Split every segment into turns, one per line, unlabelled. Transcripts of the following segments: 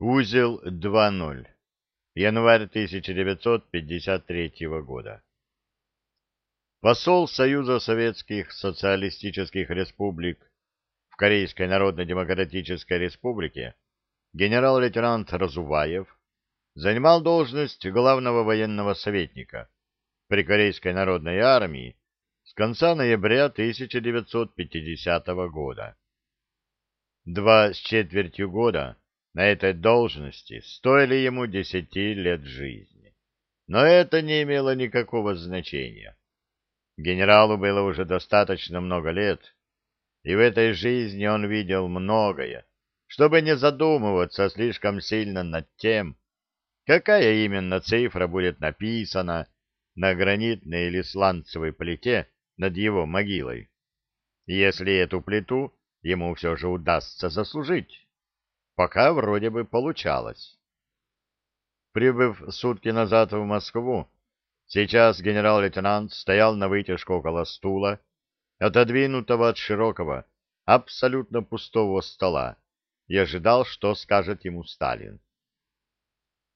Узел 2.0. Январь 1953 года. Посол Союза Советских Социалистических Республик в Корейской Народно-Демократической Республике генерал-лейтенант Разуваев занимал должность главного военного советника при Корейской Народной Армии с конца ноября 1950 года. Два с четвертью года на этой должности стоили ему десяти лет жизни. Но это не имело никакого значения. Генералу было уже достаточно много лет, и в этой жизни он видел многое, чтобы не задумываться слишком сильно над тем, какая именно цифра будет написана на гранитной или сланцевой плите над его могилой, если эту плиту ему все же удастся заслужить. Пока вроде бы получалось. Прибыв сутки назад в Москву, сейчас генерал-лейтенант стоял на вытяжку около стула, отодвинутого от широкого, абсолютно пустого стола, и ожидал, что скажет ему Сталин.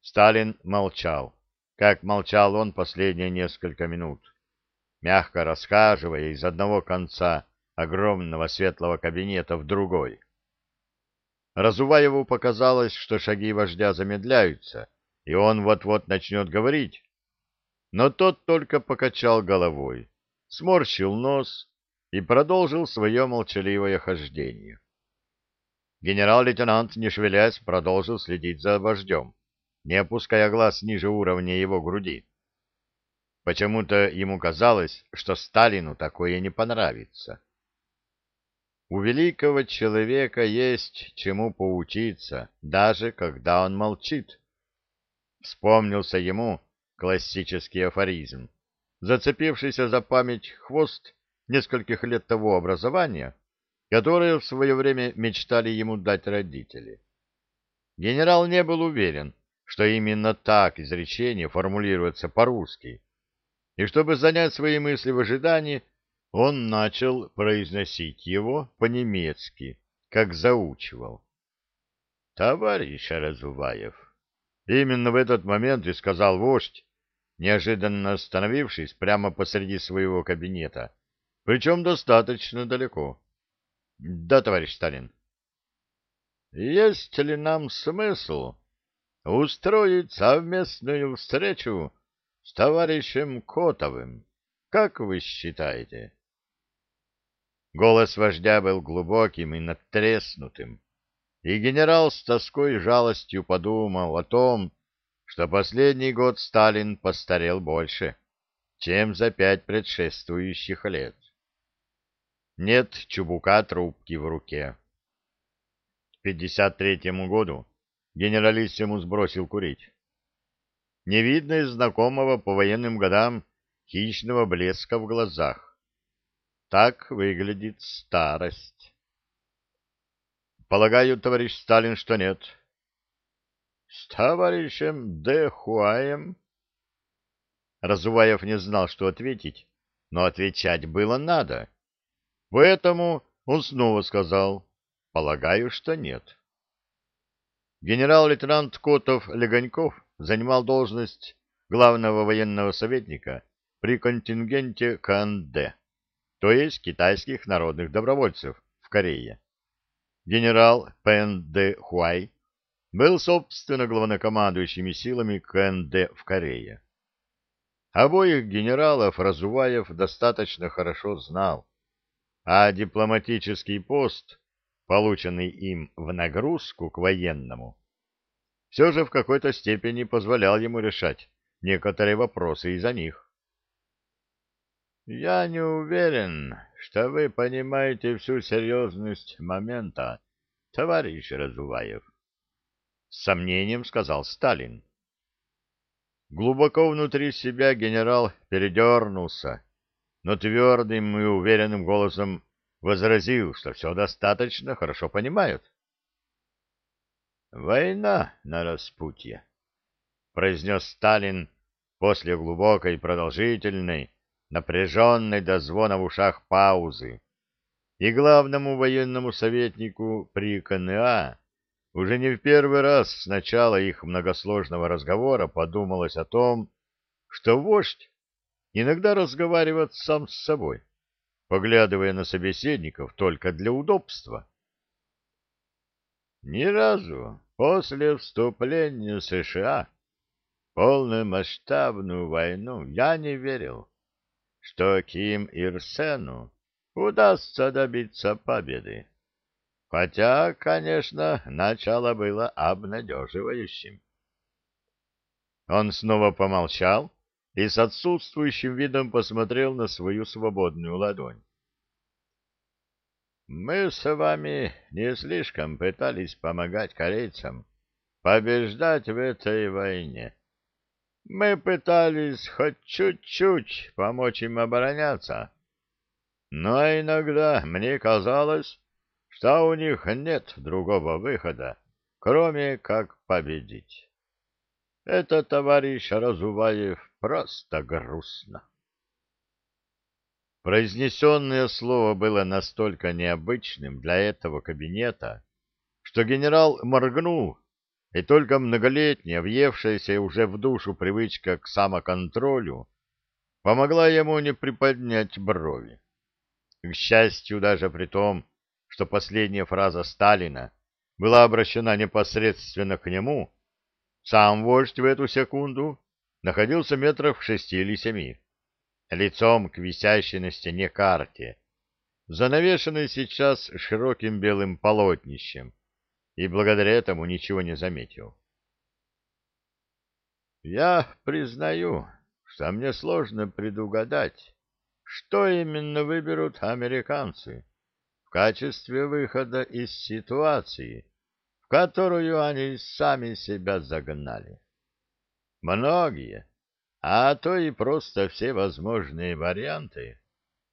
Сталин молчал, как молчал он последние несколько минут, мягко расхаживая из одного конца огромного светлого кабинета в другой. Разуваеву показалось, что шаги вождя замедляются, и он вот-вот начнет говорить. Но тот только покачал головой, сморщил нос и продолжил свое молчаливое хождение. Генерал-лейтенант, не шевелясь, продолжил следить за вождем, не опуская глаз ниже уровня его груди. Почему-то ему казалось, что Сталину такое не понравится. У великого человека есть чему поучиться, даже когда он молчит. Вспомнился ему классический афоризм, зацепившийся за память хвост нескольких лет того образования, которое в свое время мечтали ему дать родители. Генерал не был уверен, что именно так изречение формулируется по-русски, и чтобы занять свои мысли в ожидании, он начал произносить его по-немецки, как заучивал. «Товарищ Разуваев!» Именно в этот момент и сказал вождь, неожиданно остановившись прямо посреди своего кабинета, причем достаточно далеко. «Да, товарищ Сталин». «Есть ли нам смысл устроить совместную встречу с товарищем Котовым? Как вы считаете?» Голос вождя был глубоким и надтреснутым, и генерал с тоской и жалостью подумал о том, что последний год Сталин постарел больше, чем за пять предшествующих лет. Нет чубука трубки в руке. К 53-му году генералиссимус бросил курить. Не видно из знакомого по военным годам хищного блеска в глазах. Так выглядит старость. Полагаю, товарищ Сталин, что нет. С товарищем Д. Хуаем? Разуваев не знал, что ответить, но отвечать было надо. Поэтому он снова сказал, полагаю, что нет. Генерал-лейтенант Котов-Легоньков занимал должность главного военного советника при контингенте КНД то есть китайских народных добровольцев в Корее. Генерал Пен Де Хуай был, собственно, главнокомандующими силами КНД в Корее. Обоих генералов Разуваев достаточно хорошо знал, а дипломатический пост, полученный им в нагрузку к военному, все же в какой-то степени позволял ему решать некоторые вопросы из-за них. Я не уверен, что вы понимаете всю серьезность момента, товарищ Разуваев. С сомнением сказал Сталин. Глубоко внутри себя генерал передернулся, но твердым и уверенным голосом возразил, что все достаточно хорошо понимают. «Война на распутье», — произнес Сталин после глубокой продолжительной, напряженной до звона в ушах паузы, и главному военному советнику при КНА уже не в первый раз с начала их многосложного разговора подумалось о том, что вождь иногда разговаривает сам с собой, поглядывая на собеседников только для удобства. Ни разу после вступления США в полномасштабную войну я не верил, что Ким Ир Сену удастся добиться победы. Хотя, конечно, начало было обнадеживающим. Он снова помолчал и с отсутствующим видом посмотрел на свою свободную ладонь. Мы с вами не слишком пытались помогать корейцам побеждать в этой войне. Мы пытались хоть чуть-чуть помочь им обороняться, но иногда мне казалось, что у них нет другого выхода, кроме как победить. Это, товарищ Разуваев, просто грустно. Произнесенное слово было настолько необычным для этого кабинета, что генерал моргнул, и только многолетняя, въевшаяся уже в душу привычка к самоконтролю помогла ему не приподнять брови. К счастью, даже при том, что последняя фраза Сталина была обращена непосредственно к нему, сам вождь в эту секунду находился метров шести или семи, лицом к висящей на стене карте, занавешенной сейчас широким белым полотнищем, и благодаря этому ничего не заметил. «Я признаю, что мне сложно предугадать, что именно выберут американцы» качестве выхода из ситуации, в которую они сами себя загнали. Многие, а то и просто все возможные варианты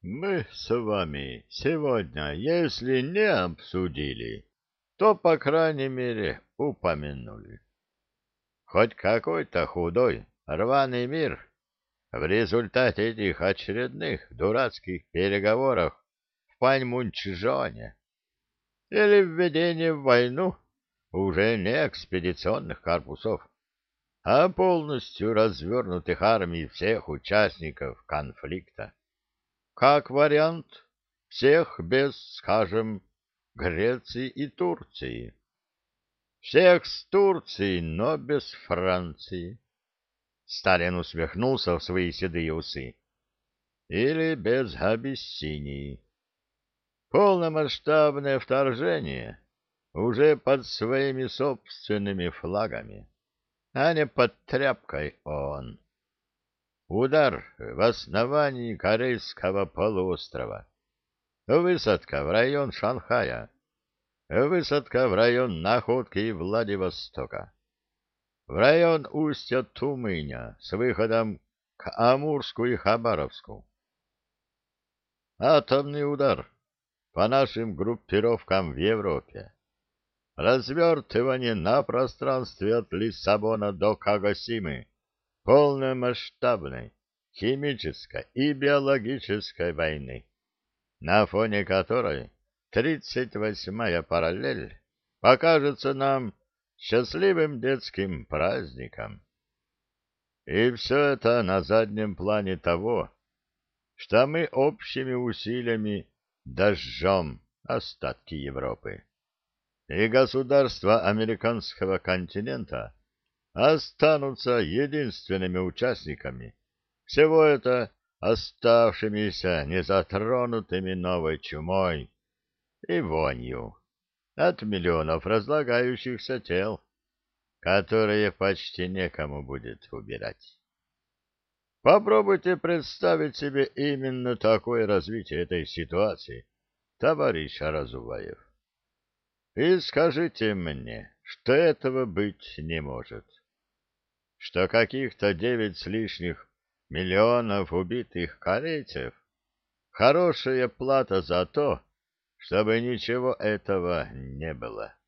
мы с вами сегодня, если не обсудили, то, по крайней мере, упомянули. Хоть какой-то худой, рваный мир в результате этих очередных дурацких переговоров Паньмунчжоне или введение в войну уже не экспедиционных корпусов, а полностью развернутых армий всех участников конфликта. Как вариант, всех без, скажем, Греции и Турции. Всех с Турцией, но без Франции. Сталин усмехнулся в свои седые усы. Или без Абиссинии полномасштабное вторжение уже под своими собственными флагами, а не под тряпкой он. Удар в основании Корейского полуострова. Высадка в район Шанхая. Высадка в район Находки и Владивостока. В район устья Тумыня с выходом к Амурску и Хабаровску. Атомный удар по нашим группировкам в Европе. Развертывание на пространстве от Лиссабона до Кагосимы полномасштабной химической и биологической войны, на фоне которой 38-я параллель покажется нам счастливым детским праздником. И все это на заднем плане того, что мы общими усилиями дожжем остатки Европы. И государства американского континента останутся единственными участниками всего это оставшимися незатронутыми новой чумой и вонью от миллионов разлагающихся тел, которые почти некому будет убирать. Попробуйте представить себе именно такое развитие этой ситуации, товарищ Разуваев. И скажите мне, что этого быть не может. Что каких-то девять с лишних миллионов убитых корейцев — хорошая плата за то, чтобы ничего этого не было.